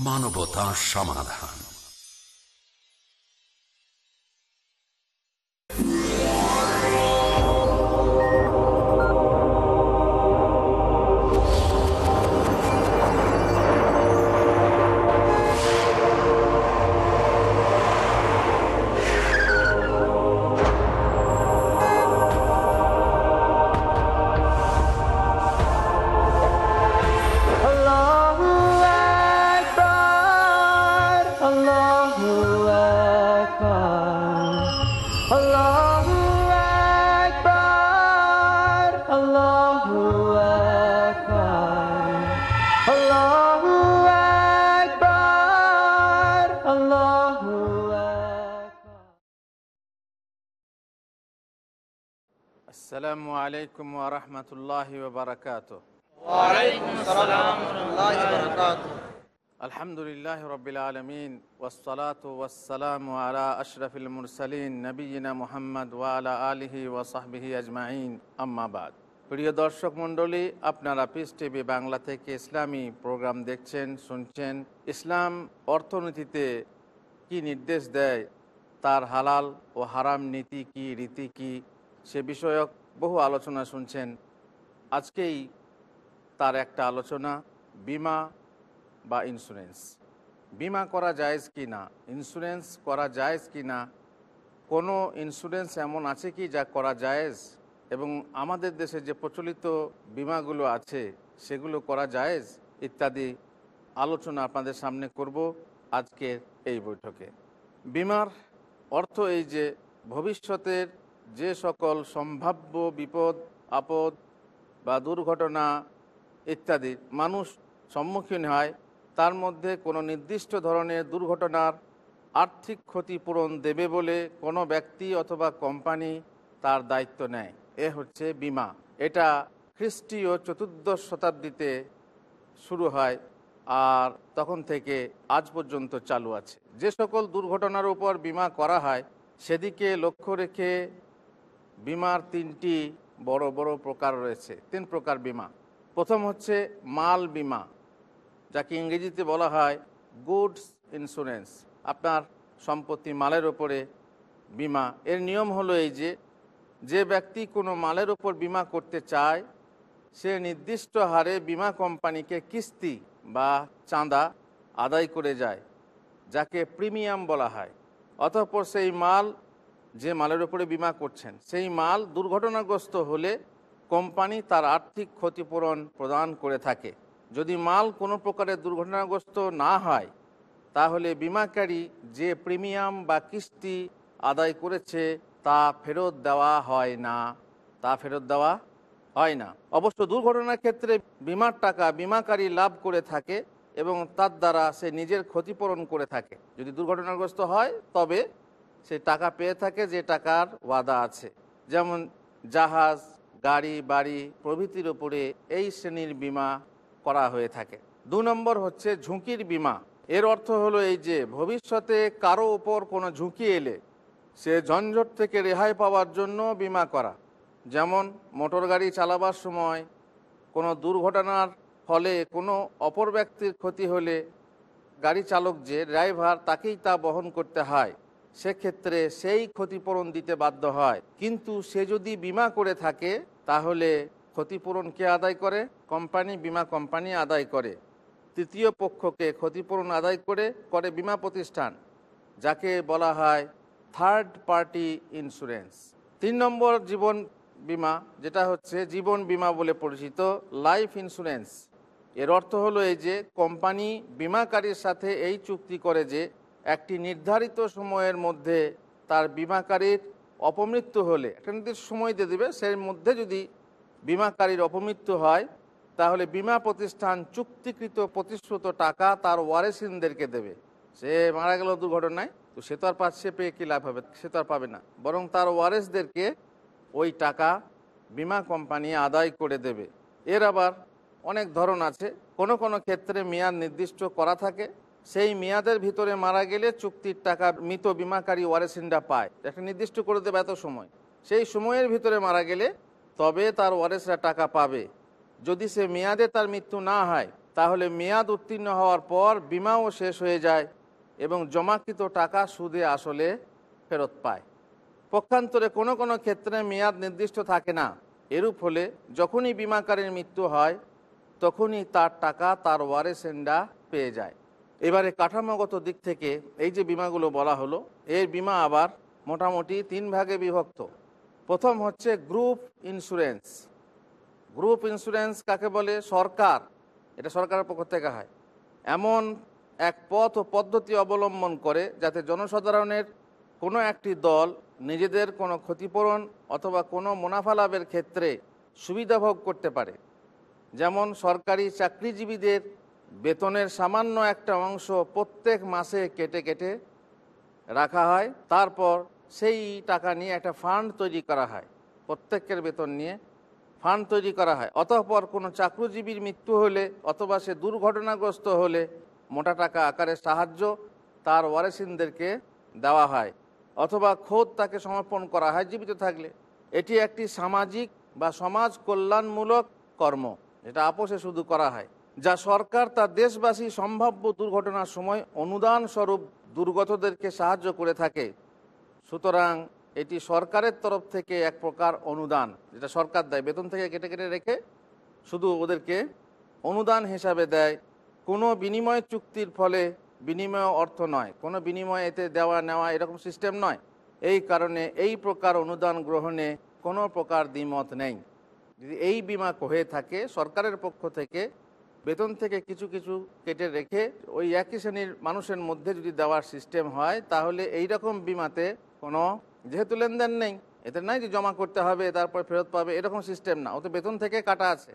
মানবতার সমাধান। আসসালামু আলাইকুম ওরহমতুল্লাহ বারকাত আলহামদুলিল্লাহ রবিল আলমিন ওসলাত ওয়াসালাম আলা আশরফিল মুরসালিন নবীনা মোহাম্মদ ওয়ালা আলিহি ওয়াসাহবিহি আজমাইন। আম্মাবাদ প্রিয় দর্শক মণ্ডলী আপনারা পিস টিভি বাংলা থেকে ইসলামী প্রোগ্রাম দেখছেন শুনছেন। ইসলাম অর্থনীতিতে কি নির্দেশ দেয় তার হালাল ও হারাম নীতি কি রীতি কি সে বিষয়ক বহু আলোচনা শুনছেন। আজকেই তার একটা আলোচনা, বিমা বা ইন্স্যুরেন্স বিমা করা জায়েজ কি না? ইন্স্যুরেন্স করা জায়েজ কি না? কোনো ইন্স্যুরেন্স এমন আছে কি যা করা যায়জ? এবং আমাদের দেশে যে প্রচলিত বিমাগুলো আছে, সেগুলো করা যায়জ? ইত্যাদি আলোচনা আপনাদের সামনে করব আজকের এই বৈঠকে। বিমার অর্থ এই যে, ভবিষ্যতের যে সকল সম্ভাব্য বিপদ, আপদ বা দুর্ঘটনা ইত্যাদি মানুষ সম্মুখীন হয়, তার মধ্যে কোনো নির্দিষ্ট ধরনের দুর্ঘটনার আর্থিক ক্ষতিপূরণ দেবে বলে কোনো ব্যক্তি অথবা কোম্পানি তার দায়িত্ব নেয়। এ হচ্ছে বিমা। এটা খ্রিস্টীয় চতুর্দশ শতাব্দীতে শুরু হয় আর তখন থেকে আজ পর্যন্ত চালু আছে। যে সকল দুর্ঘটনার উপর বিমা করা হয়, সেদিকে লক্ষ্য রেখে বিমার তিনটি বড় বড় প্রকার রয়েছে। তিন প্রকার বিমা। প্রথম হচ্ছে মাল বিমা, যাকে ইংরেজিতে বলা হয় গুডস ইন্স্যুরেন্স। আপনার সম্পত্তি মালের ওপরে বিমা। এর নিয়ম হলো এই যে যে ব্যক্তি কোনো মালের ওপর বিমা করতে চায়, সে নির্দিষ্ট হারে বিমা কোম্পানিকে কিস্তি বা চাঁদা আদায় করে যায়, যাকে প্রিমিয়াম বলা হয়। অতঃপর সেই মাল যে মালের উপরে বিমা করছেন, সেই মাল দুর্ঘটনাগ্রস্ত হলে কোম্পানি তার আর্থিক ক্ষতিপূরণ প্রদান করে থাকে। যদি মাল কোনো প্রকারে দুর্ঘটনাগ্রস্ত না হয়, তাহলে বিমাকারী যে প্রিমিয়াম বা কিস্তি আদায় করেছে, তা ফেরত দেওয়া হয় না। তা ফেরত দেওয়া হয় না। অবশ্য দুর্ঘটনার ক্ষেত্রে বিমার টাকা বিমাকারী লাভ করে থাকে এবং তার দ্বারা সে নিজের ক্ষতিপূরণ করে থাকে। যদি দুর্ঘটনাগ্রস্ত হয়, তবে সে টাকা পেয়ে থাকে যে টাকার ওয়াদা আছে। যেমন জাহাজ, গাড়ি, বাড়ি প্রভৃতির উপরে এই শ্রেণির বিমা করা হয়ে থাকে। দু নম্বর হচ্ছে ঝুঁকির বিমা। এর অর্থ হলো এই যে, ভবিষ্যতে কারও ওপর কোনো ঝুঁকি এলে সে ঝঞ্ঝট থেকে রেহাই পাওয়ার জন্য বিমা করা। যেমন মোটর গাড়ি চালাবার সময় কোনো দুর্ঘটনার ফলে কোনো অপর ব্যক্তির ক্ষতি হলে গাড়ি চালক যে ড্রাইভার, তাকেই তা বহন করতে হয়। সেক্ষেত্রে সেই ক্ষতিপূরণ দিতে বাধ্য হয়। কিন্তু সে যদি বিমা করে থাকে, তাহলে ক্ষতিপূরণ কে আদায় করে? কোম্পানি বিমা কোম্পানি আদায় করে। তৃতীয় পক্ষকে ক্ষতিপূরণ আদায় করে করে বিমা প্রতিষ্ঠান, যাকে বলা হয় থার্ড পার্টি ইন্স্যুরেন্স তিন নম্বর জীবন বিমা, যেটা হচ্ছে জীবন বিমা বলে পরিচিত লাইফ ইন্স্যুরেন্স এর অর্থ হলো এই যে, কোম্পানি বিমাকারীর সাথে এই চুক্তি করে যে একটি নির্ধারিত সময়ের মধ্যে তার বিমাকারীর অপমৃত্যু হলে, একটা নির্দিষ্ট সময় দিয়ে দেবে, সেই মধ্যে যদি বিমাকারীর অপমৃত্যু হয়, তাহলে বিমা প্রতিষ্ঠান চুক্তিকৃত প্রতিশ্রুত টাকা তার ওয়ারেসিনদেরকে দেবে। সে মারা গেল দুর্ঘটনায়, তো সে তো আর পাচ্ছে পেয়ে কী লাভ হবে? সে তো আর পাবে না। বরং তার ওয়ারেসদেরকে ওই টাকা বিমা কোম্পানি আদায় করে দেবে। এর আবার অনেক ধরন আছে। কোনো কোনো ক্ষেত্রে মেয়াদ নির্দিষ্ট করা থাকে। সেই মেয়াদের ভিতরে মারা গেলে চুক্তির টাকা মৃত বিমাকারী ওয়ারেসিনরা পায়। একটা নির্দিষ্ট করে দেবে এত সময়। সেই সময়ের ভিতরে মারা গেলে তবে তার ওয়ারেসরা টাকা পাবে। যদি সে মেয়াদে তার মৃত্যু না হয়, তাহলে মেয়াদ উত্তীর্ণ হওয়ার পর বিমাও শেষ হয়ে যায় এবং জমাকৃত টাকা সুদে আসলে ফেরত পায়। পক্ষান্তরে কোনো কোনো ক্ষেত্রে মেয়াদ নির্দিষ্ট থাকে না। এরূপ হলে যখনই বিমাকারীর মৃত্যু হয়, তখনই তার টাকা তার ওয়ারেসেন্ডা পেয়ে যায়। এবারে কাঠামোগত দিক থেকে এই যে বিমাগুলো বলা হলো, এর বিমা আবার মোটামুটি তিন ভাগে বিভক্ত। প্রথম হচ্ছে গ্রুপ ইন্স্যুরেন্স গ্রুপ ইন্স্যুরেন্স কাকে বলে? সরকার। এটা সরকারের পক্ষ থেকে হয়। এমন এক পথ ও পদ্ধতি অবলম্বন করে যাতে জনসাধারণের কোনো একটি দল নিজেদের কোনো ক্ষতিপূরণ অথবা কোনো মুনাফা লাভের ক্ষেত্রে সুবিধা ভোগ করতে পারে। যেমন সরকারি চাকরিজীবীদের বেতনের সামান্য একটা অংশ প্রত্যেক মাসে কেটে কেটে রাখা হয়। তারপর সেই টাকা নিয়ে একটা ফান্ড তৈরি করা হয়। প্রত্যেকের বেতন নিয়ে ফান্ড তৈরি করা হয়। অতঃপর কোনো চাকরিজীবীর মৃত্যু হলে অথবা সে দুর্ঘটনাগ্রস্ত হলে মোটা টাকা আকারে সাহায্য তার ওয়ারেসিনদেরকে দেওয়া হয় অথবা খোদ তাকে সমর্পণ করা হয় জীবিত থাকলে। এটি একটি সামাজিক বা সমাজ কল্যাণমূলক কর্ম। যেটা আপোষে শুধু করা হয়। যা সরকার তার দেশবাসী সম্ভাব্য দুর্ঘটনার সময় অনুদান স্বরূপ দুর্গতদেরকে সাহায্য করে থাকে। সুতরাং এটি সরকারের তরফ থেকে এক প্রকার অনুদান, যেটা সরকার দেয়। বেতন থেকে কেটে কেটে রেখে শুধু ওদেরকে অনুদান হিসাবে দেয়। কোনো বিনিময় চুক্তির ফলে বিনিময় অর্থ নয়। কোনো বিনিময় এতে দেওয়া নেওয়া এরকম সিস্টেম নয়। এই কারণে এই প্রকার অনুদান গ্রহণে কোনো প্রকার দ্বিমত নেই। যদি এই বিমা হয়ে থাকে, সরকারের পক্ষ থেকে বেতন থেকে কিছু কিছু কেটে রেখে ওই একই শ্রেণির মানুষের মধ্যে যদি দেওয়ার সিস্টেম হয়, তাহলে এই রকম বিমাতে কোনো, যেহেতু লেনদেন নেই এতে নাই যে জমা করতে হবে, তারপর ফেরত পাবে, এরকম সিস্টেম না। ও তো বেতন থেকে কাটা আছে।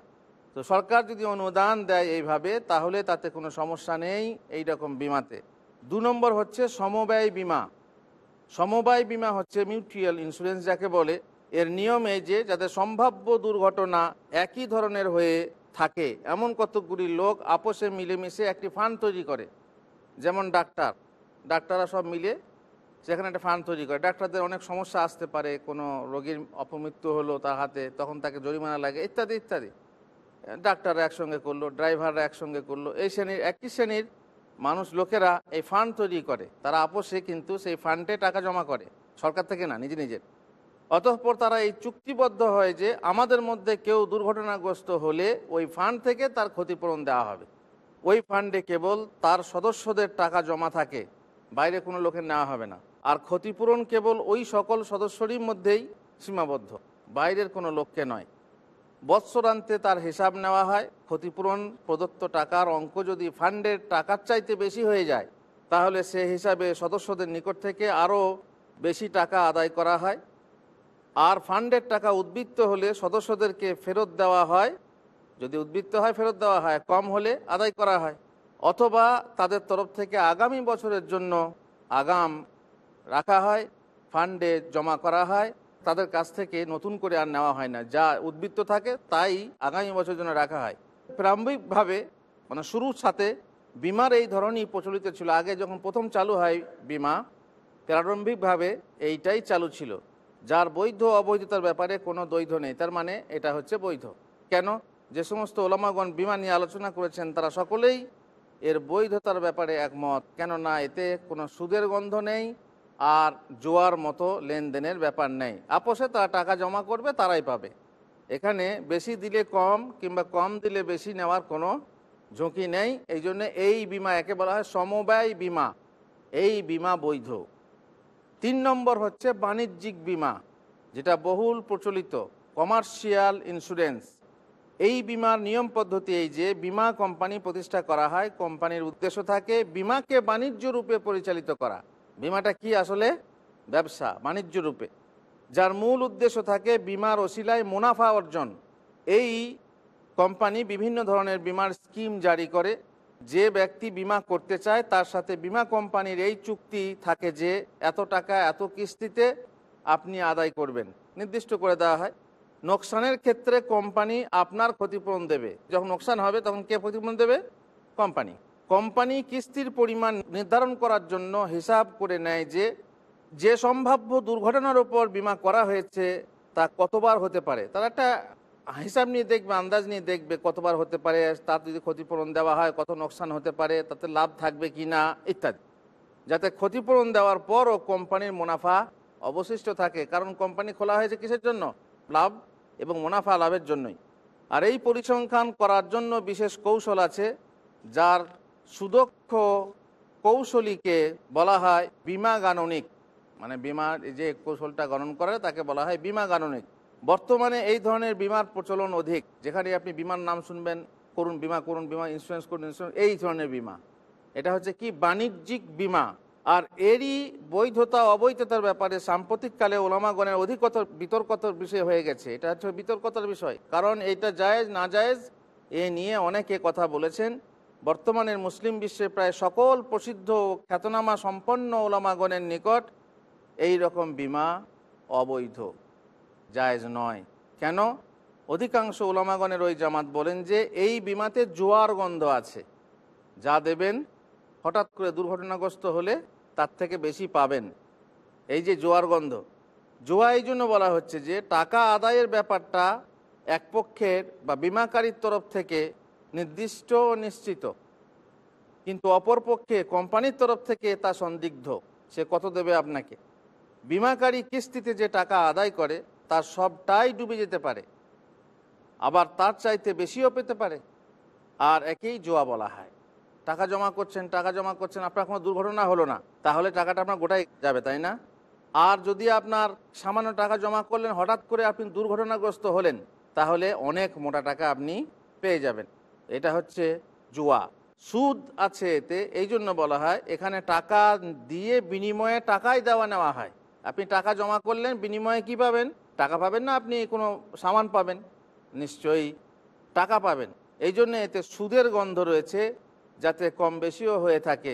তো সরকার যদি অনুদান দেয় এইভাবে, তাহলে তাতে কোনো সমস্যা নেই এই রকম বিমাতে। দু নম্বর হচ্ছে সমবায় বিমা। সমবায় বিমা হচ্ছে মিউচুয়াল ইন্স্যুরেন্স যাকে বলে। এর নিয়মে যে, যাতে সম্ভাব্য দুর্ঘটনা একই ধরনের হয়ে থাকে। এমন কতকগুলি লোক আপোষে মিলেমিশে একটি ফান্ড তৈরি করে, যেমন ডাক্তার। ডাক্তাররা সব মিলে সেখানে একটা ফান্ড তৈরি করে। ডাক্তারদের অনেক সমস্যা আসতে পারে, কোনো রোগীর অপমৃত্যু হলো তার হাতে, তখন তাকে জরিমানা লাগে, ইত্যাদি ইত্যাদি। ডাক্তাররা একসঙ্গে করল, ড্রাইভাররা একসঙ্গে করল। এই শ্রেণির, একই শ্রেণির মানুষ লোকেরা এই ফান্ড তৈরি করে। তারা আপোষে কিন্তু সেই ফান্ডে টাকা জমা করে, সরকার থেকে না, নিজে নিজের। অতঃপর তারা এই চুক্তিবদ্ধ হয় যে আমাদের মধ্যে কেউ দুর্ঘটনাগ্রস্ত হলে ওই ফান্ড থেকে তার ক্ষতিপূরণ দেওয়া হবে। ওই ফান্ডে কেবল তার সদস্যদের টাকা জমা থাকে, বাইরে কোনো লোকের নেওয়া হবে না। আর ক্ষতিপূরণ কেবল ওই সকল সদস্যরই মধ্যেই সীমাবদ্ধ, বাইরের কোনো লোককে নয়। বৎসরান্তে তার হিসাব নেওয়া হয়, ক্ষতিপূরণ প্রদত্ত টাকার অঙ্ক যদি ফান্ডের টাকার চাইতে বেশি হয়ে যায়, তাহলে সে হিসাবে সদস্যদের নিকট থেকে আরও বেশি টাকা আদায় করা হয়। আর ফান্ডের টাকা উদ্বৃত্ত হলে সদস্যদেরকে ফেরত দেওয়া হয়। যদি উদ্বৃত্ত হয়, ফেরত দেওয়া হয়। কম হলে আদায় করা হয়। অথবা তাদের তরফ থেকে আগামী বছরের জন্য আগাম রাখা হয়, ফান্ডে জমা করা হয়। তাদের কাছ থেকে নতুন করে আর নেওয়া হয় না। যা উদ্বৃত্ত থাকে, তাই আগামী বছরের জন্য রাখা হয়। প্রারম্ভিকভাবে মানে শুরুর সাথে বিমার এই ধরনই প্রচলিত ছিল। আগে যখন প্রথম চালু হয় বিমা, প্রারম্ভিকভাবে এইটাই চালু ছিল। যার বৈধ অবৈধতার ব্যাপারে কোনো দ্বৈধ নেই, তার মানে এটা হচ্ছে বৈধ। কেন? যে সমস্ত ওলামাগণ বিমা নিয়ে আলোচনা করেছেন, তারা সকলেই এর বৈধতার ব্যাপারে একমত, কেননা এতে কোনো সুদের গন্ধ নেই আর জোয়ার মতো লেনদেনের ব্যাপার নেই। আপোষে তারা টাকা জমা করবে, তারাই পাবে। এখানে বেশি দিলে কম কিংবা কম দিলে বেশি নেওয়ার কোনো ঝুঁকি নেই। এই জন্য এই বিমা, একে বলা হয় সমবায় বিমা। এই বিমা বৈধ। তিন নম্বর হচ্ছে বাণিজ্যিক বিমা, যেটা বহুল প্রচলিত কমার্শিয়াল ইন্স্যুরেন্স এই বিমার নিয়ম পদ্ধতি এই যে, বিমা কোম্পানি প্রতিষ্ঠা করা হয়, কোম্পানির উদ্দেশ্য থাকে বিমাকে বাণিজ্য রূপে পরিচালিত করা। বিমাটা কি আসলে? ব্যবসা, বাণিজ্য রূপে। যার মূল উদ্দেশ্য থাকে বিমার ওসিলায় মুনাফা অর্জন। এই কোম্পানি বিভিন্ন ধরনের বিমার স্কিম জারি করে। যে ব্যক্তি বিমা করতে চায়, তার সাথে বিমা কোম্পানির এই চুক্তি থাকে যে, এত টাকা, এত কিস্তিতে আপনি আদায় করবেন। নির্দিষ্ট করে দেওয়া হয়। নোকসানের ক্ষেত্রে কোম্পানি আপনার ক্ষতিপূরণ দেবে। যখন নোকসান হবে, তখন কে ক্ষতিপূরণ দেবে? কোম্পানি। কোম্পানি কিস্তির পরিমাণ নির্ধারণ করার জন্য হিসাব করে নেয় যে যে সম্ভাব্য দুর্ঘটনার উপর বিমা করা হয়েছে, তা কতবার হতে পারে। তার একটা হিসাব নিয়ে দেখবে, আন্দাজ নিয়ে দেখবে, কতবার হতে পারে, তার যদি ক্ষতিপূরণ দেওয়া হয়, কত নোকসান হতে পারে, তাতে লাভ থাকবে কি না, ইত্যাদি। যাতে ক্ষতিপূরণ দেওয়ার পরও কোম্পানির মুনাফা অবশিষ্ট থাকে, কারণ কোম্পানি খোলা হয়েছে কিসের জন্য? লাভ এবং মুনাফা লাভের জন্যই। আর এই পরিসংখ্যান করার জন্য বিশেষ কৌশল আছে, যার সুদক্ষ কৌশলীকে বলা হয় বিমা গাণনিক মানে এই যে কৌশলটা গণন করে, তাকে বলা হয় বিমা গাণনিক বর্তমানে এই ধরনের বিমার প্রচলন অধিক। যেখানে আপনি বিমার নাম শুনবেন, করুন বিমা করুন বিমা ইন্স্যুরেন্স করুন ইন্স্যুরেন্স এই ধরনের বিমা। এটা হচ্ছে কি? বাণিজ্যিক বিমা। আর এরই বৈধতা, অবৈধতার ব্যাপারে সাম্প্রতিককালে ওলামাগণের অধিকতর বিতর্কতর বিষয় হয়ে গেছে। এটা হচ্ছে বিতর্কতার বিষয়। কারণ এইটা জায়েজ, না জায়েজ, এ নিয়ে অনেকে কথা বলেছেন। বর্তমানের মুসলিম বিশ্বে প্রায় সকল প্রসিদ্ধ খ্যাতনামা সম্পন্ন ওলামাগণের নিকট এই রকম বিমা অবৈধ। জায়েজ নয়। কেন? অধিকাংশ ওলামাগণের ওই জামাত বলেন যে, এই বিমাতে জোয়ার গন্ধ আছে। যা দেবেন, হঠাৎ করে দুর্ঘটনাগ্রস্ত হলে তার থেকে বেশি পাবেন। এই যে জোয়ার গন্ধ। জোয়া এই জন্য বলা হচ্ছে যে, টাকা আদায়ের ব্যাপারটা এক পক্ষের বা বিমাকারীর তরফ থেকে নির্দিষ্ট নিশ্চিত। কিন্তু অপর পক্ষে কোম্পানির তরফ থেকে তা সন্দিগ্ধ। সে কত দেবে আপনাকে? বিমাকারী কিস্তিতে যে টাকা আদায় করে তার সবটাই ডুবে যেতে পারে। আবার তার চাইতে বেশিও পেতে পারে। আর একেই জোয়া বলা হয়। টাকা জমা করছেন, টাকা জমা করছেন, আপনার কোনো দুর্ঘটনা হলো না। তাহলে টাকাটা আপনার গোটাই যাবে, তাই না? আর যদি আপনার সামান্য টাকা জমা করলেন, হঠাৎ করে আপনি দুর্ঘটনাগ্রস্ত হলেন, তাহলে অনেক মোটা টাকা আপনি পেয়ে যাবেন। এটা হচ্ছে জুয়া। সুদ আছে এতে, এই জন্য বলা হয়, এখানে টাকা দিয়ে বিনিময়ে টাকাই দেওয়া নেওয়া হয়। আপনি টাকা জমা করলেন, বিনিময়ে কি পাবেন? টাকা পাবেন না, আপনি কোনো সামান পাবেন, নিশ্চয়ই টাকা পাবেন। এই জন্য এতে সুদের গন্ধ রয়েছে, যাতে কম বেশিও হয়ে থাকে।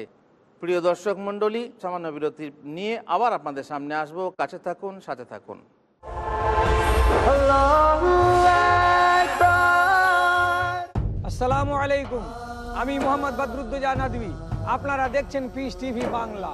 প্রিয় দর্শক মণ্ডলী, সামান্য বিরতি নিয়ে আবার আপনাদের সামনে আসব। কাছে থাকুন, সাথে থাকুন. আসসালামু আলাইকুম। আমি মোহাম্মদ বদরুদ্দোজা নদী আপনারা দেখছেন Peace TV Bangla.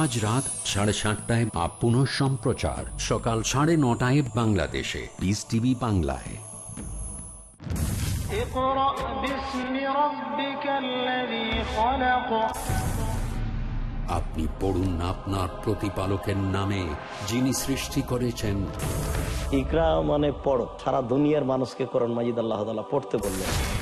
আজ রাত সাড়ে সাতটায় বা পুনঃ সম্প্রচার। সকাল সাড়ে নটায় বাংলাদেশে। বিস টিভি বাংলায়। আপনি পড়ুন আপনার প্রতিপালকের নামে যিনি সৃষ্টি করেছেন। ইকরা মানে পড়ো সারা দুনিয়ার মানুষকে করণ মাজিদ আল্লাহ পড়তে বললেন।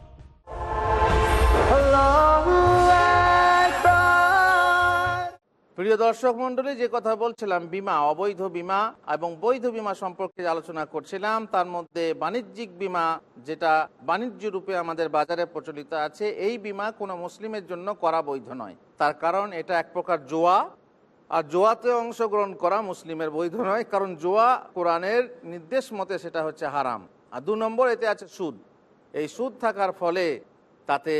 প্রিয় দর্শক মণ্ডলী, যে কথা বলছিলাম, বিমা, অবৈধ বিমা এবং বৈধ বিমা সম্পর্কে আলোচনা করছিলাম, তার মধ্যে বাণিজ্যিক বিমা, যেটা বাণিজ্য রূপে আমাদের বাজারে প্রচলিত আছে, এই বিমা কোনো মুসলিমের জন্য করা বৈধ নয়। তার কারণ, এটা এক প্রকার জোয়া, আর জোয়াতে অংশগ্রহণ করা মুসলিমের বৈধ নয়, কারণ জোয়া কোরআনের নির্দেশ মতে সেটা হচ্ছে হারাম। আর দু নম্বর, এতে আছে সুদ। এই সুদ থাকার ফলে তাতে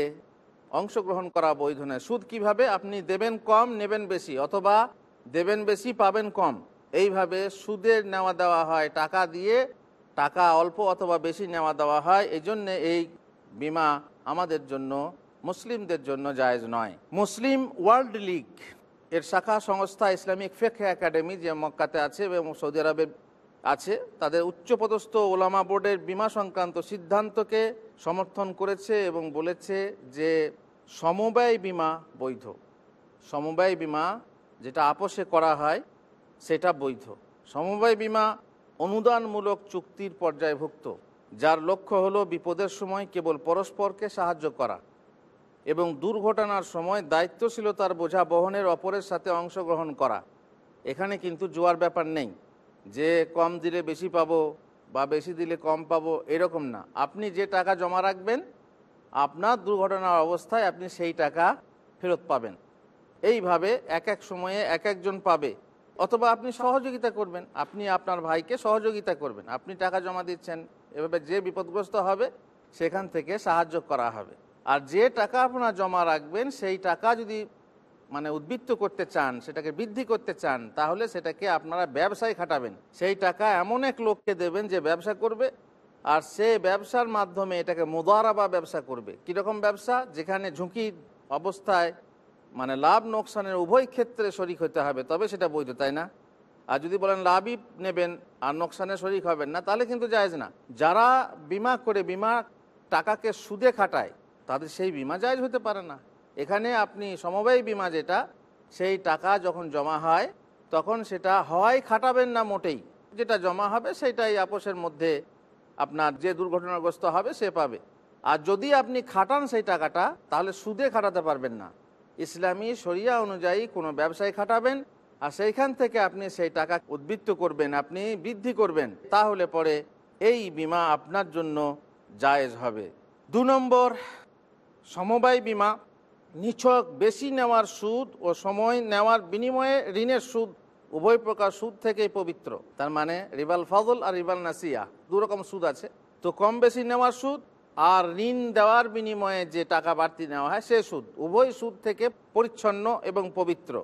অংশগ্রহণ করা বৈধ নয়। সুদ কীভাবে আপনি দেবেন কম, নেবেন বেশি, অথবা দেবেন বেশি, পাবেন কম, এইভাবে সুদের নেওয়া দেওয়া হয়। টাকা দিয়ে টাকা অল্প অথবা বেশি নেওয়া দেওয়া হয়। এই জন্যে এই বিমা আমাদের জন্য, মুসলিমদের জন্য জায়েজ নয়। মুসলিম ওয়ার্ল্ড লিগ এর শাখা সংস্থা ইসলামিক ফেক একাডেমি যে মক্কাতে আছে এবং সৌদি আরবে আছে, তাদের উচ্চপদস্থ ওলামা বোর্ডের বিমা সংক্রান্ত সিদ্ধান্তকে সমর্থন করেছে এবং বলেছে যে সমবায় বিমা বৈধ। সমবায় বিমা যেটা আপোষে করা হয়, সেটা বৈধ। সমবায় বিমা অনুদানমূলক চুক্তির পর্যায়ভুক্ত, যার লক্ষ্য হলো বিপদের সময় কেবল পরস্পরকে সাহায্য করা এবং দুর্ঘটনার সময় দায়িত্বশীলতার বোঝা বহনের অপরের সাথে অংশগ্রহণ করা। এখানে কিন্তু জোয়ার ব্যাপার নেই। যে কম দিলে বেশি পাবো বা বেশি দিলে কম পাবো এরকম না। আপনি যে টাকা জমা রাখবেন আপনার দুর্ঘটনার অবস্থায় আপনি সেই টাকা ফেরত পাবেন। এইভাবে এক এক সময়ে এক একজন পাবে। অথবা আপনি সহযোগিতা করবেন। আপনি আপনার ভাইকে সহযোগিতা করবেন। আপনি টাকা জমা দিচ্ছেন। এভাবে যে বিপদগ্রস্ত হবে, সেখান থেকে সাহায্য করা হবে। আর যে টাকা আপনার জমা রাখবেন, সেই টাকা যদি মানে উদ্বৃত্ত করতে চান, সেটাকে বৃদ্ধি করতে চান, তাহলে সেটাকে আপনারা ব্যবসায় খাটাবেন। সেই টাকা এমন এক লোককে দেবেন যে ব্যবসা করবে আর সে ব্যবসার মাধ্যমে এটাকে মোদারাবা ব্যবসা করবে। কীরকম ব্যবসা? যেখানে ঝুঁকির অবস্থায় মানে লাভ নোকসানের উভয় ক্ষেত্রে শরিক হতে হবে, তবে সেটা বৈধ, তাই না? আর যদি বলেন লাভই নেবেন আর নোকসানে শরিক হবেন না, তাহলে কিন্তু জায়েজ না। যারা বিমা করে বিমা টাকাকে সুদে খাটায়, তাদের সেই বিমা জায়েজ হতে পারে না। এখানে আপনি সমবায় বিমা যেটা, সেই টাকা যখন জমা হয়, তখন সেটা হয়, খাটাবেন না মোটেই। যেটা জমা হবে সেটাই আপোষের মধ্যে আপনার যে দুর্ঘটনাগ্রস্ত হবে সে পাবে। আর যদি আপনি খাটান সেই টাকাটা, তাহলে সুদে খাটাতে পারবেন না। ইসলামী শরিয়া অনুযায়ী কোনো ব্যবসায় খাটাবেন, আর সেইখান থেকে আপনি সেই টাকা উদ্বৃত্ত করবেন, আপনি বৃদ্ধি করবেন, তাহলে পরে এই বিমা আপনার জন্য জায়েজ হবে। দু নম্বর, সমবায় বিমা। নিছক বেশি নেওয়ার সুদ ও সময় নেওয়ার বিনিময়ে ঋণের সুদ উভয় প্রকার সুদ থেকেই পবিত্র। তার মানে রিবাল ফজল আর রিবাল নাসিয়া, দু রকম সুদ আছে। তো কম বেশি নেওয়ার সুদ আর ঋণ দেওয়ার বিনিময়ে যে টাকা বাড়তি নেওয়া হয়, সে সুদ। উভয় সুদ থেকে পরিচ্ছন্ন এবং পবিত্র।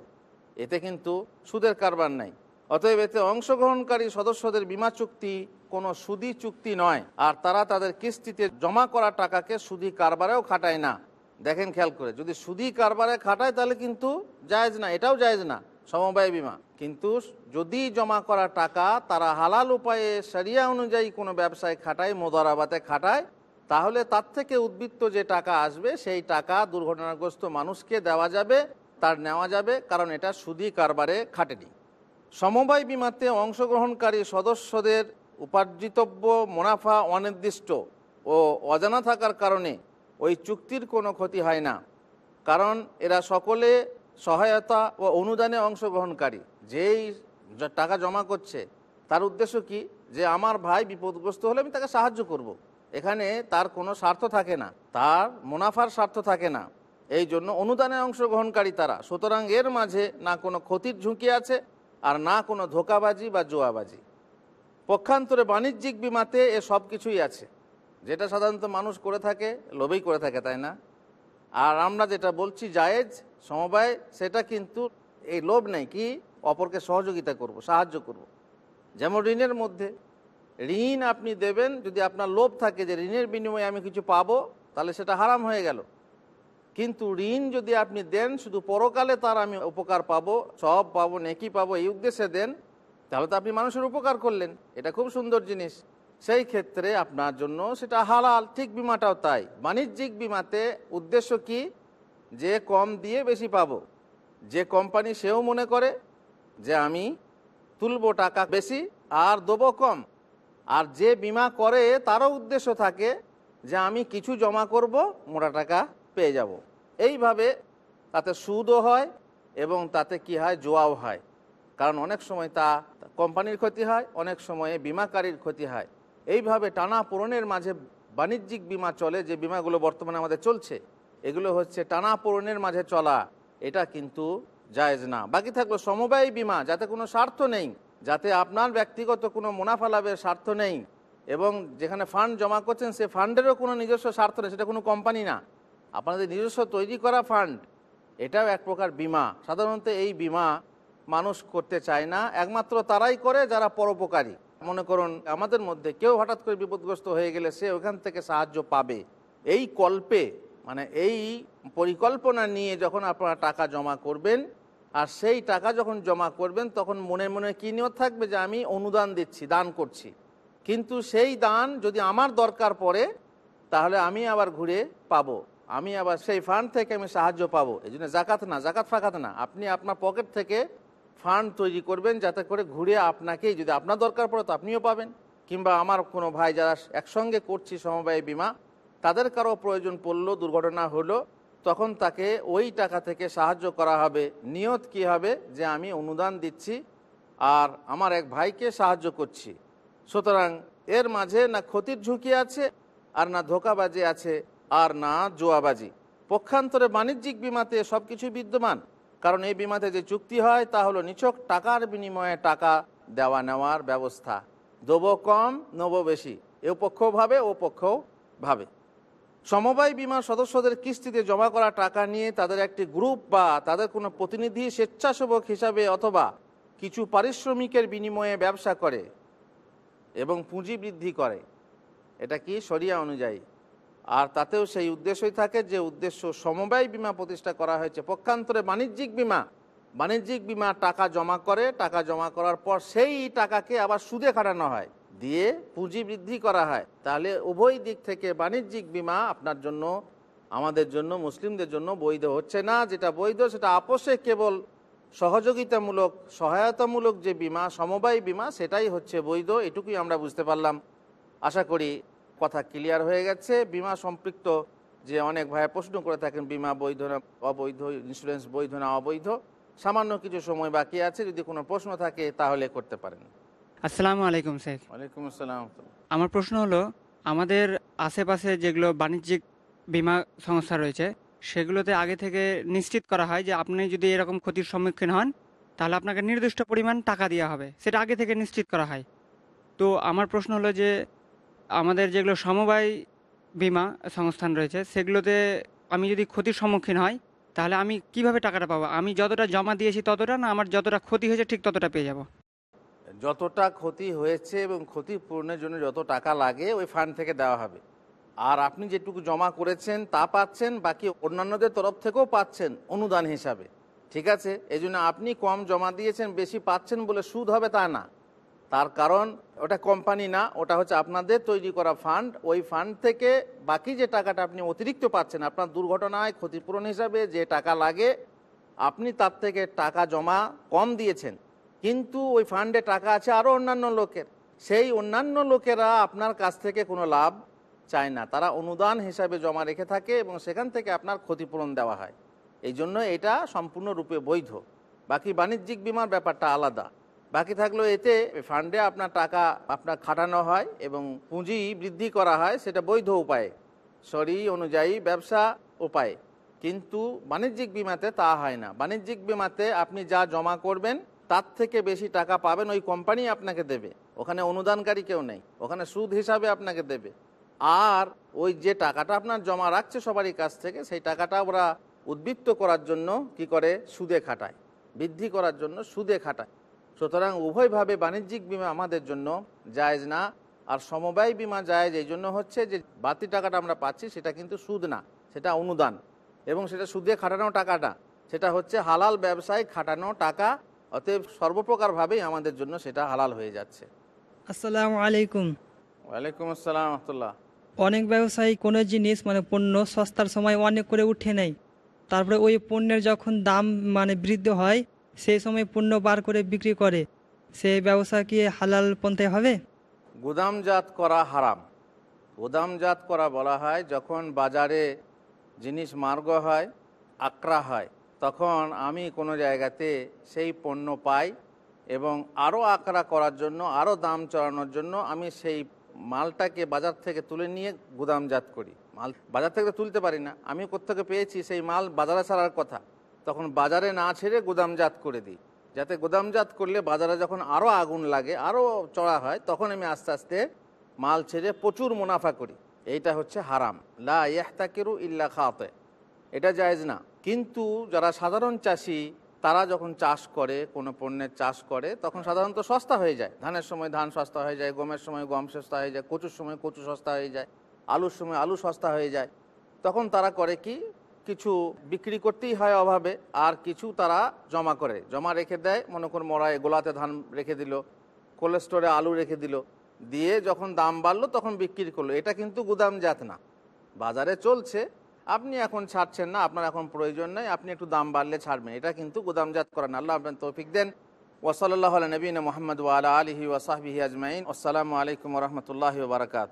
এতে কিন্তু সুদের কারবার নাই। অতএব এতে অংশগ্রহণকারী সদস্যদের বিমা চুক্তি কোনো সুদি চুক্তি নয়। আর তারা তাদের কিস্তিতে জমা করা টাকাকে সুদি কারবারেও খাটায় না। দেখেন খেয়াল করে, যদি সুদি কারবারে খাটায় তাহলে কিন্তু জায়েজ না, এটাও জায়েজ না। সমবায় বিমা। কিন্তু যদি জমা করা টাকা তারা হালাল উপায়ে সারিয়া অনুযায়ী কোনো ব্যবসায় খাটায় মোদারাবাতে খাটায়, তাহলে তার থেকে উদ্বৃত্ত যে টাকা আসবে, সেই টাকা দুর্ঘটনাগ্রস্ত মানুষকে দেওয়া যাবে, তার নেওয়া যাবে, কারণ এটা সুদি কারবারে খাটেনি। সমবায় বিমাতে অংশগ্রহণকারী সদস্যদের উপার্জিতব্য মুনাফা অনির্দিষ্ট ও অজানা থাকার কারণে ওই চুক্তির কোনো ক্ষতি হয় না। কারণ এরা সকলে সহায়তা ও অনুদানে অংশগ্রহণকারী, যেই টাকা জমা করছে, তার উদ্দেশ্য কি? যে আমার ভাই বিপদগ্রস্ত হলে আমি তাকে সাহায্য করব। এখানে তার কোনো স্বার্থ থাকে না, তার মুনাফার স্বার্থ থাকে না। এই জন্য অনুদানে অংশগ্রহণকারী তারা, সুতরাং এর মাঝে না কোনো ক্ষতির ঝুঁকি আছে আর না কোনো ধোকাবাজি বা জোয়াবাজি। পক্ষান্তরে বাণিজ্যিক বিমাতে এ সব কিছুই আছে। যেটা সাধারণত মানুষ করে থাকে, লোভেই করে থাকে, তাই না? আর আমরা যেটা বলছি, জায়েজ সমবায়, সেটা কিন্তু এই লোভ নেই কি? অপরকে সহযোগিতা করব, সাহায্য করব। যেমন ঋণের মধ্যে। ঋণ আপনি দেবেন, যদি আপনার লোভ থাকে যে ঋণের বিনিময়ে আমি কিছু পাবো, তাহলে সেটা হারাম হয়ে গেল। কিন্তু ঋণ যদি আপনি দেন, শুধু পরকালে তার আমি উপকার পাবো, সব পাবো, নেকি পাবো, এই উদ্দেশ্যে দেন, তাহলে তো আপনি মানুষের উপকার করলেন। এটা খুব সুন্দর জিনিস। সেই ক্ষেত্রে আপনার জন্য সেটা হালাল। ঠিক বিমাটাও তাই। বাণিজ্যিক বিমাতে উদ্দেশ্য কি? যে কম দিয়ে বেশি পাবো। যে কোম্পানি সেও মনে করে যে আমি তুলবো টাকা বেশি আর দেবো কম। আর যে বিমা করে তারও উদ্দেশ্য থাকে যে আমি কিছু জমা করব, মোটা টাকা পেয়ে যাব। এইভাবে তাতে সুদও হয় এবং তাতে কি হয়, জোয়াও হয়। কারণ অনেক সময় তা কোম্পানির ক্ষতি হয়, অনেক সময়ে বিমাকারীর ক্ষতি হয়। এইভাবে টানা পূরণের মাঝে বাণিজ্যিক বিমা চলে, যে বিমাগুলো বর্তমানে আমাদের চলছে। এগুলো হচ্ছে টানা পূরণের মাঝে চলা। এটা কিন্তু জায়েজ না। বাকি থাকল সমবায়ী বিমা, যাতে কোনো স্বার্থ নেই, যাতে আপনার ব্যক্তিগত কোনো মুনাফা লাভের স্বার্থ নেই। এবং যেখানে ফান্ড জমা করছেন, সে ফান্ডেরও কোনো নিজস্ব স্বার্থ নেই, সেটা কোনো কোম্পানি না। আপনাদের নিজস্ব তৈরি করা ফান্ড এটাও এক প্রকার বিমা। সাধারণত এই বিমা মানুষ করতে চায় না। একমাত্র তারাই করে যারা পরোপকারী। মনে করুন, আমাদের মধ্যে কেউ হঠাৎ করে বিপদগ্রস্ত হয়ে গেলে সে ওখান থেকে সাহায্য পাবে। এই কল্পে মানে এই পরিকল্পনা নিয়ে যখন আপনারা টাকা জমা করবেন, আর সেই টাকা যখন জমা করবেন, তখন মনে মনে কী নিয়ত থাকবে যে আমি অনুদান দিচ্ছি, দান করছি। কিন্তু সেই দান যদি আমার দরকার পড়ে, তাহলে আমি আবার ঘুরে পাবো। আমি আবার সেই ফান্ড থেকে আমি সাহায্য পাবো। এই জন্য জাকাত না, জাকাত ফাকাত না। আপনি আপনার পকেট থেকে ফান্ড তৈরি করবেন যাতে করে ঘুরে আপনাকেই, যদি আপনার দরকার পড়ে তো আপনিও পাবেন। কিংবা আমার কোনো ভাই যারা একসঙ্গে করছি সমবায় বিমা তাদের কারও প্রয়োজন পড়ল, দুর্ঘটনা হলো, তখন তাকে ওই টাকা থেকে সাহায্য করা হবে। নিয়ত কি হবে? যে আমি অনুদান দিচ্ছি আর আমার এক ভাইকে সাহায্য করছি। সুতরাং এর মাঝে না ক্ষতির ঝুঁকি আছে আর না ধোকাবাজি আছে আর না জোয়াবাজি। পক্ষান্তরে বাণিজ্যিক বিমাতে সব কিছু বিদ্যমান। কারণ এই বিমাতে যে চুক্তি হয়, তা হলো নিছক টাকার বিনিময়ে টাকা দেওয়া নেওয়ার ব্যবস্থা। দেবো কম, নেব বেশি। এ পক্ষও ভাবে, ও পক্ষও ভাবে। সমবায় বিমার সদস্যদের কিস্তিতে জমা করা টাকা নিয়ে তাদের একটি গ্রুপ বা তাদের কোনো প্রতিনিধি স্বেচ্ছাসেবক হিসাবে অথবা কিছু পারিশ্রমিকের বিনিময়ে ব্যবসা করে এবং পুঁজি বৃদ্ধি করে। এটা কি সরিয়া অনুযায়ী? আর তাতেও সেই উদ্দেশ্যই থাকে যে উদ্দেশ্য সমবায় বিমা প্রতিষ্ঠা করা হয়েছে। পক্ষান্তরে বাণিজ্যিক বিমা বাণিজ্যিক বিমা টাকা জমা করে, টাকা জমা করার পর সেই টাকাকে আবার সুদে খাটানো হয়। দিয়ে পুঁজি বৃদ্ধি করা হয়, তাহলে উভয় দিক থেকে বাণিজ্যিক বিমা আপনার জন্য, আমাদের জন্য, মুসলিমদের জন্য বৈধ হচ্ছে না। যেটা বৈধ, সেটা আপোষে কেবল সহযোগিতামূলক, সহায়তামূলক যে বিমা, সমবায় বিমা, সেটাই হচ্ছে বৈধ, এটুকুই আমরা বুঝতে পারলাম। আশা করি কথা ক্লিয়ার হয়ে গেছে। বিমা সম্পৃক্ত যে অনেক ভাই প্রশ্ন করে থাকেন, বিমা বৈধ না অবৈধ ইন্স্যুরেন্স বৈধ না অবৈধ, সামান্য কিছু সময় বাকি আছে, যদি কোনো প্রশ্ন থাকে তাহলে করতে পারেন। আসসালামু আলাইকুম শেখ। ওয়ালাইকুম আসসালাম। আমার প্রশ্ন হলো আমাদের আশেপাশে যেগুলো বাণিজ্যিক বিমা সংস্থা রয়েছে সেগুলোতে আগে থেকে নিশ্চিত করা হয় যে আপনি যদি এরকম ক্ষতির সম্মুখীন হন তাহলে আপনাকে নির্দিষ্ট পরিমাণ টাকা দেওয়া হবে। সেটা আগে থেকে নিশ্চিত করা হয়। তো আমার প্রশ্ন হলো যে আমাদের যেগুলো সমবায় বিমা সংস্থান রয়েছে সেগুলোতে আমি যদি ক্ষতির সম্মুখীন হই তাহলে আমি কীভাবে টাকাটা পাবো? আমি যতটা জমা দিয়েছি ততটা না আমার যতটা ক্ষতি হয়েছে ঠিক ততটা পেয়ে যাব? যতটা ক্ষতি হয়েছে এবং ক্ষতিপূরণের জন্য যত টাকা লাগে, ওই ফান্ড থেকে দেওয়া হবে। আর আপনি যেটুকু জমা করেছেন, তা পাচ্ছেন, বাকি অন্যান্যদের তরফ থেকেও পাচ্ছেন অনুদান হিসাবে। ঠিক আছে? এই আপনি কম জমা দিয়েছেন, বেশি পাচ্ছেন বলে সুদ হবে তা না। তার কারণ, ওটা কোম্পানি না, ওটা হচ্ছে আপনাদের তৈরি করা ফান্ড ওই ফান্ড থেকে বাকি যে টাকাটা আপনি অতিরিক্ত পাচ্ছেন, আপনার দুর্ঘটনায় ক্ষতিপূরণ হিসাবে যে টাকা লাগে, আপনি তার থেকে টাকা জমা কম দিয়েছেন। কিন্তু ওই ফান্ডে টাকা আছে আরও অন্যান্য লোকের। সেই অন্যান্য লোকেরা আপনার কাছ থেকে কোনো লাভ চায় না। তারা অনুদান হিসাবে জমা রেখে থাকে এবং সেখান থেকে আপনার ক্ষতিপূরণ দেওয়া হয়। এই জন্য এটা সম্পূর্ণরূপে বৈধ। বাকি বাণিজ্যিক বিমার ব্যাপারটা আলাদা। বাকি থাকল এতে ফান্ডে আপনার টাকা আপনার খাটানো হয় এবং পুঁজি বৃদ্ধি করা হয়, সেটা বৈধ উপায়ে। সরি অনুযায়ী ব্যবসা উপায়ে। কিন্তু বাণিজ্যিক বিমাতে তা হয় না। বাণিজ্যিক বিমাতে আপনি যা জমা করবেন তার থেকে বেশি টাকা পাবেন ওই কোম্পানি আপনাকে দেবে। ওখানে অনুদানকারী কেউ নেই। ওখানে সুদ হিসাবে আপনাকে দেবে। আর ওই যে টাকাটা আপনার জমা রাখছে সবারই কাছ থেকে, সেই টাকাটা ওরা উদ্বৃত্ত করার জন্য কি করে? সুদে খাটায়। বৃদ্ধি করার জন্য সুদে খাটায়। সুতরাং উভয়ভাবে বাণিজ্যিক বিমা আমাদের জন্য জায়জ না, আর সমবায় বিমা জায়েজ। এই জন্য হচ্ছে যে বাড়তি টাকাটা আমরা পাচ্ছি, সেটা কিন্তু সুদ না, সেটা অনুদান। এবং সেটা সুদে খাটানো টাকাটা, সেটা হচ্ছে হালাল ব্যবসায় খাটানো টাকা অতএব সর্বপ্রকারভাবেই আমাদের জন্য সেটা হালাল হয়ে যাচ্ছে। আসসালামু আলাইকুম। ওয়ালাইকুম আসসালাম রহমতুল্লাহ। অনেক ব্যবসায়ী কোনো জিনিস মানে পণ্য সস্তার সময় অনেক করে উঠে নেয়। তারপরে ওই পণ্যের যখন দাম মানে বৃদ্ধি হয় সেই সময় পণ্য বার করে বিক্রি করে। সেই ব্যবসা কি হালাল পন্থায় হবে? গুদামজাত করা হারাম। গুদামজাত করা বলা হয় যখন বাজারে জিনিস মার্গ হয় আকরা হয় তখন আমি কোনো জায়গাতে সেই পণ্য পাই এবং আরও আকরা করার জন্য, আরও দাম চড়ানোর জন্য আমি সেই মালটাকে বাজার থেকে তুলে নিয়ে গুদামজাত করি। মাল বাজার থেকে তুলতে পারি না। আমি কোথেকে পেয়েছি সেই মাল বাজারে ছাড়ার কথা। তখন বাজারে না ছেড়ে গুদামজাত করে দিই। যাতে গুদামজাত করলে বাজারে যখন আরও আগুন লাগে, আরও চড়া হয়, তখন আমি আস্তে আস্তে মাল ছেড়ে প্রচুর মুনাফা করি। এইটা হচ্ছে হারাম। লা ইয়াহতাকিরু ইল্লা খাতে। এটা জায়জ না। কিন্তু যারা সাধারণ চাষি, তারা যখন চাষ করে, কোনো পণ্যের চাষ করে, তখন সাধারণত সস্তা হয়ে যায়। ধানের সময় ধান সস্তা হয়ে যায়, গমের সময় গম সস্তা হয়ে যায়, কচুর সময় কচু সস্তা হয়ে যায়, আলুর সময় আলু সস্তা হয়ে যায়। তখন তারা করে কি? কিছু বিক্রি করতেই হয় অভাবে, আর কিছু তারা জমা করে। জমা রেখে দেয়, মনে করুন মরায় গোলাতে ধান রেখে দিল কোল্ড স্টোরে আলু রেখে দিল, দিয়ে যখন দাম বাড়লো তখন বিক্রি করল। এটা কিন্তু গুদামজাত না। বাজারে চলছে আপনি এখন ছাড়ছেন না, আপনার এখন প্রয়োজন নেই, আপনি একটু দাম বাড়লে ছাড়বেন। এটা কিন্তু গোদামজাত করেন, আল্লাহ আপনার তৌফিক দেন। ওসলাল্লাহ নবীন মোহাম্মদ ওয়ালা আলহি ওসাহবিহি আজমাইন। আসসালামু আলাইকুম রহমতুল্লাহ বারকাত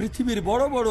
পৃথিবীর বড় বড়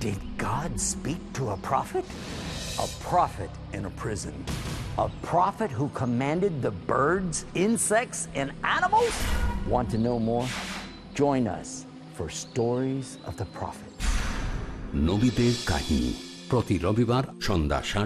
Did God speak to a prophet? A prophet in a prison. A prophet who commanded the birds, insects, and animals? Want to know more? Join us for Stories of the Prophet. নবীদের কাহিনী প্রতি রবিবার সন্ধ্যা সাড়ে